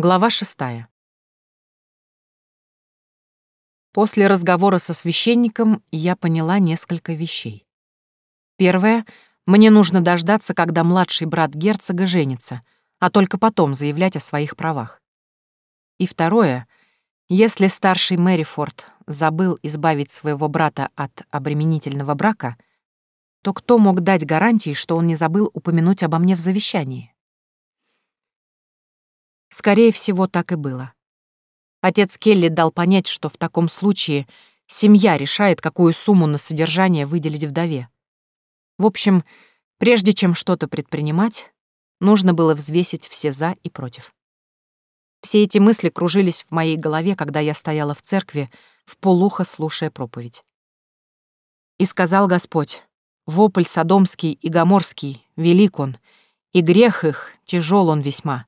Глава шестая. После разговора со священником я поняла несколько вещей. Первое — мне нужно дождаться, когда младший брат герцога женится, а только потом заявлять о своих правах. И второе — если старший Мэрифорд забыл избавить своего брата от обременительного брака, то кто мог дать гарантии, что он не забыл упомянуть обо мне в завещании? Скорее всего, так и было. Отец Келли дал понять, что в таком случае семья решает, какую сумму на содержание выделить вдове. В общем, прежде чем что-то предпринимать, нужно было взвесить все «за» и «против». Все эти мысли кружились в моей голове, когда я стояла в церкви, в полухо слушая проповедь. «И сказал Господь, вопль Содомский и Гоморский, велик он, и грех их, тяжел он весьма.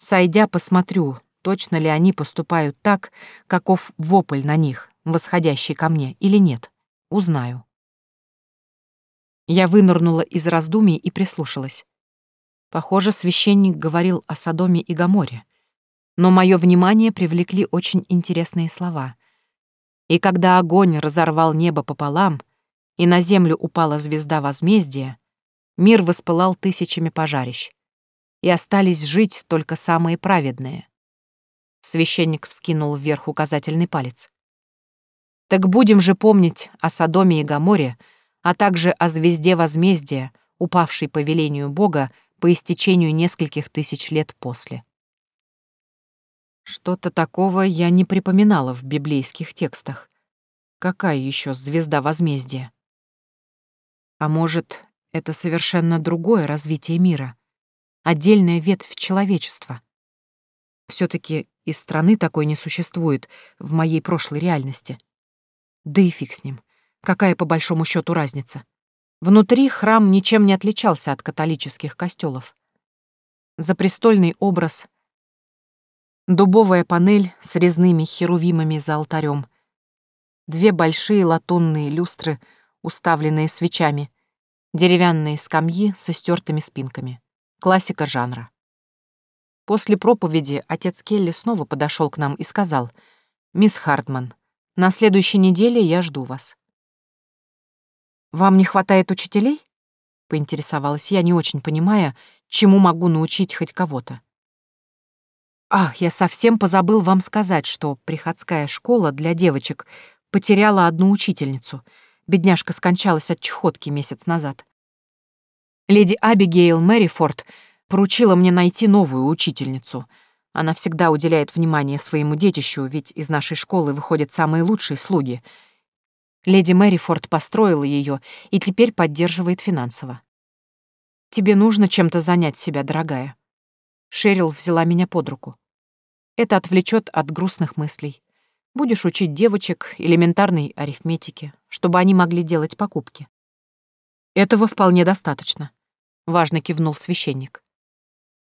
Сойдя, посмотрю, точно ли они поступают так, каков вопль на них, восходящий ко мне, или нет. Узнаю. Я вынырнула из раздумий и прислушалась. Похоже, священник говорил о Содоме и Гоморе. Но мое внимание привлекли очень интересные слова. И когда огонь разорвал небо пополам, и на землю упала звезда возмездия, мир воспылал тысячами пожарищ и остались жить только самые праведные. Священник вскинул вверх указательный палец. Так будем же помнить о Содоме и Гоморе, а также о звезде возмездия, упавшей по велению Бога по истечению нескольких тысяч лет после. Что-то такого я не припоминала в библейских текстах. Какая еще звезда возмездия? А может, это совершенно другое развитие мира? Отдельная ветвь человечества. все таки из страны такой не существует в моей прошлой реальности. Да и фиг с ним. Какая по большому счету разница? Внутри храм ничем не отличался от католических костелов. Запрестольный образ, дубовая панель с резными херувимами за алтарем, две большие латунные люстры, уставленные свечами, деревянные скамьи со стертыми спинками. Классика жанра. После проповеди отец Келли снова подошел к нам и сказал, «Мисс Хартман, на следующей неделе я жду вас». «Вам не хватает учителей?» — поинтересовалась я, не очень понимая, чему могу научить хоть кого-то. «Ах, я совсем позабыл вам сказать, что приходская школа для девочек потеряла одну учительницу. Бедняжка скончалась от чехотки месяц назад. Леди Абигейл Мэрифорд поручила мне найти новую учительницу. Она всегда уделяет внимание своему детищу, ведь из нашей школы выходят самые лучшие слуги. Леди Мэрифорд построила ее и теперь поддерживает финансово. Тебе нужно чем-то занять себя, дорогая. Шерил взяла меня под руку. Это отвлечет от грустных мыслей. Будешь учить девочек элементарной арифметике, чтобы они могли делать покупки. Этого вполне достаточно важно кивнул священник.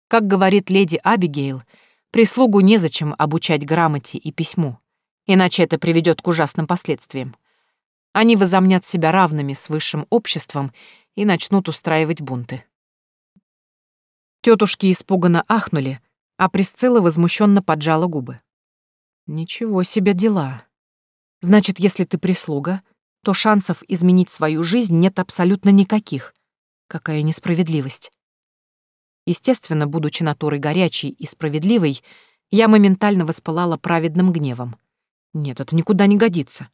Как говорит леди Абигейл, прислугу незачем обучать грамоте и письму, иначе это приведет к ужасным последствиям. Они возомнят себя равными с высшим обществом и начнут устраивать бунты. Тетушки испуганно ахнули, а Присцилла возмущенно поджала губы. Ничего себе дела. Значит, если ты прислуга, то шансов изменить свою жизнь нет абсолютно никаких, Какая несправедливость. Естественно, будучи натурой горячей и справедливой, я моментально воспылала праведным гневом. Нет, это никуда не годится.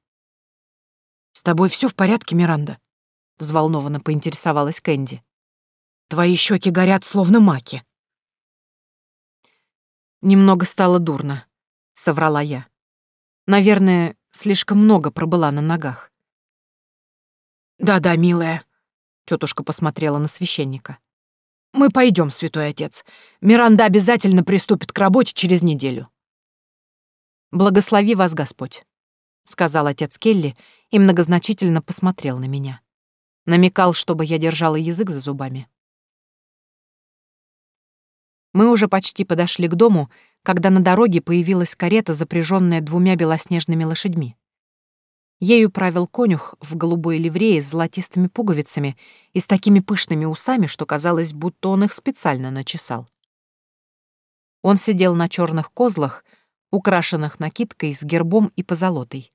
«С тобой все в порядке, Миранда?» — взволнованно поинтересовалась Кэнди. «Твои щеки горят, словно маки». «Немного стало дурно», — соврала я. «Наверное, слишком много пробыла на ногах». «Да-да, милая», Тетушка посмотрела на священника. «Мы пойдем, святой отец. Миранда обязательно приступит к работе через неделю». «Благослови вас Господь», — сказал отец Келли и многозначительно посмотрел на меня. Намекал, чтобы я держала язык за зубами. Мы уже почти подошли к дому, когда на дороге появилась карета, запряженная двумя белоснежными лошадьми. Ею правил конюх в голубой ливрее с золотистыми пуговицами и с такими пышными усами, что казалось, будто он их специально начесал. Он сидел на черных козлах, украшенных накидкой с гербом и позолотой.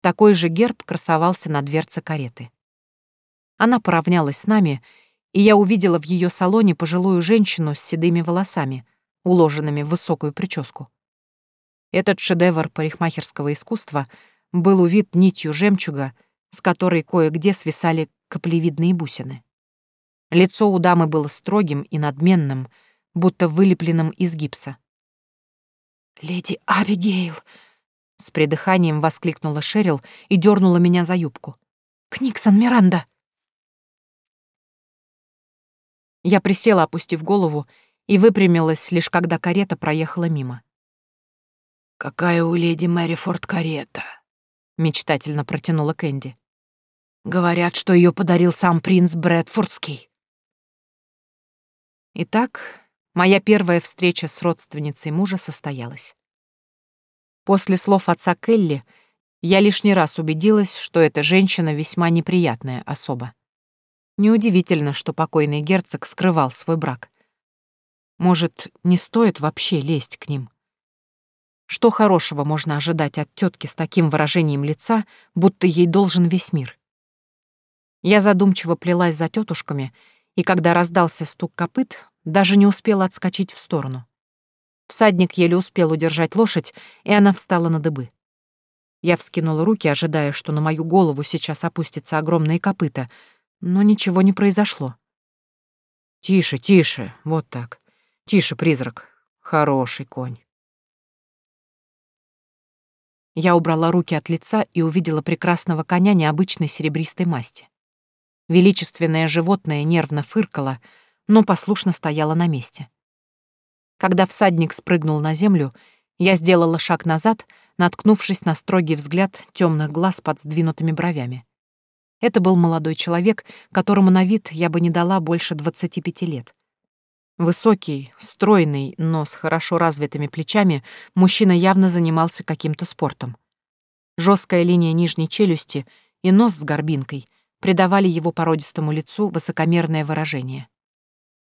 Такой же герб красовался на дверце кареты. Она поравнялась с нами, и я увидела в ее салоне пожилую женщину с седыми волосами, уложенными в высокую прическу. Этот шедевр парикмахерского искусства был увит нитью жемчуга, с которой кое-где свисали каплевидные бусины. Лицо у дамы было строгим и надменным, будто вылепленным из гипса. «Леди Абигейл!» — с придыханием воскликнула Шерил и дернула меня за юбку. «Книксон, Миранда!» Я присела, опустив голову, и выпрямилась, лишь когда карета проехала мимо. «Какая у леди Мэрифорд карета?» — мечтательно протянула Кэнди. «Говорят, что ее подарил сам принц Брэдфордский». Итак, моя первая встреча с родственницей мужа состоялась. После слов отца Келли я лишний раз убедилась, что эта женщина весьма неприятная особа. Неудивительно, что покойный герцог скрывал свой брак. Может, не стоит вообще лезть к ним? Что хорошего можно ожидать от тетки с таким выражением лица, будто ей должен весь мир? Я задумчиво плелась за тетушками, и когда раздался стук копыт, даже не успела отскочить в сторону. Всадник еле успел удержать лошадь, и она встала на дыбы. Я вскинула руки, ожидая, что на мою голову сейчас опустятся огромные копыта — но ничего не произошло. «Тише, тише, вот так. Тише, призрак. Хороший конь». Я убрала руки от лица и увидела прекрасного коня необычной серебристой масти. Величественное животное нервно фыркало, но послушно стояло на месте. Когда всадник спрыгнул на землю, я сделала шаг назад, наткнувшись на строгий взгляд темных глаз под сдвинутыми бровями. Это был молодой человек, которому на вид я бы не дала больше 25 лет. Высокий, стройный, но с хорошо развитыми плечами, мужчина явно занимался каким-то спортом. Жесткая линия нижней челюсти и нос с горбинкой придавали его породистому лицу высокомерное выражение.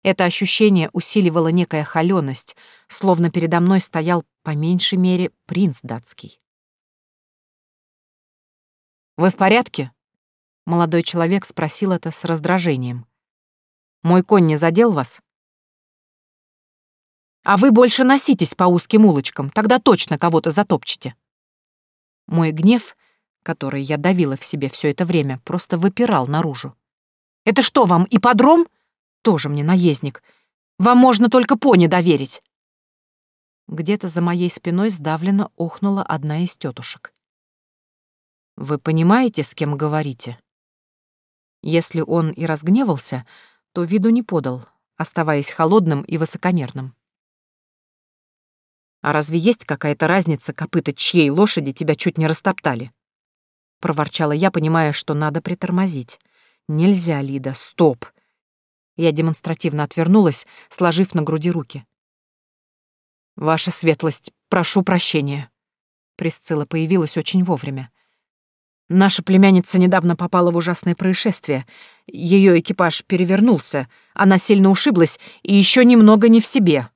Это ощущение усиливало некая холёность, словно передо мной стоял, по меньшей мере, принц датский. «Вы в порядке?» Молодой человек спросил это с раздражением. «Мой конь не задел вас?» «А вы больше носитесь по узким улочкам, тогда точно кого-то затопчете». Мой гнев, который я давила в себе все это время, просто выпирал наружу. «Это что вам, ипподром? Тоже мне наездник. Вам можно только пони доверить». Где-то за моей спиной сдавленно охнула одна из тетушек. «Вы понимаете, с кем говорите?» Если он и разгневался, то виду не подал, оставаясь холодным и высокомерным. «А разве есть какая-то разница, копыта чьей лошади тебя чуть не растоптали?» Проворчала я, понимая, что надо притормозить. «Нельзя, Лида, стоп!» Я демонстративно отвернулась, сложив на груди руки. «Ваша светлость, прошу прощения». Присцилла появилась очень вовремя. Наша племянница недавно попала в ужасное происшествие. Ее экипаж перевернулся, она сильно ушиблась и еще немного не в себе.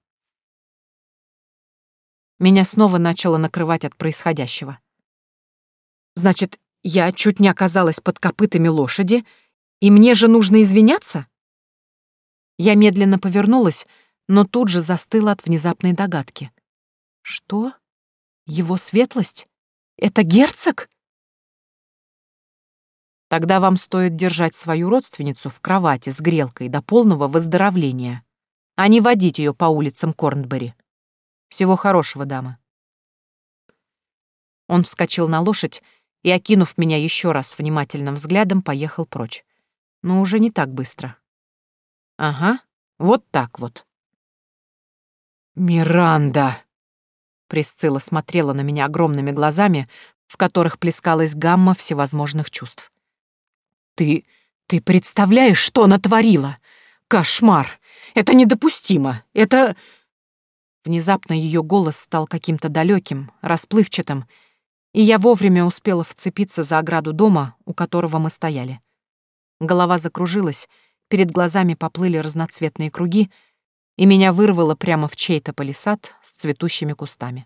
Меня снова начало накрывать от происходящего. Значит, я чуть не оказалась под копытами лошади, и мне же нужно извиняться? Я медленно повернулась, но тут же застыла от внезапной догадки. Что? Его светлость? Это герцог? Тогда вам стоит держать свою родственницу в кровати с грелкой до полного выздоровления, а не водить ее по улицам Корнбери. Всего хорошего, дама. Он вскочил на лошадь и, окинув меня еще раз внимательным взглядом, поехал прочь. Но уже не так быстро. Ага, вот так вот. «Миранда!» Присцилла смотрела на меня огромными глазами, в которых плескалась гамма всевозможных чувств. Ты... ты представляешь, что натворила? Кошмар! Это недопустимо! Это...» Внезапно ее голос стал каким-то далеким, расплывчатым, и я вовремя успела вцепиться за ограду дома, у которого мы стояли. Голова закружилась, перед глазами поплыли разноцветные круги, и меня вырвало прямо в чей-то палисад с цветущими кустами.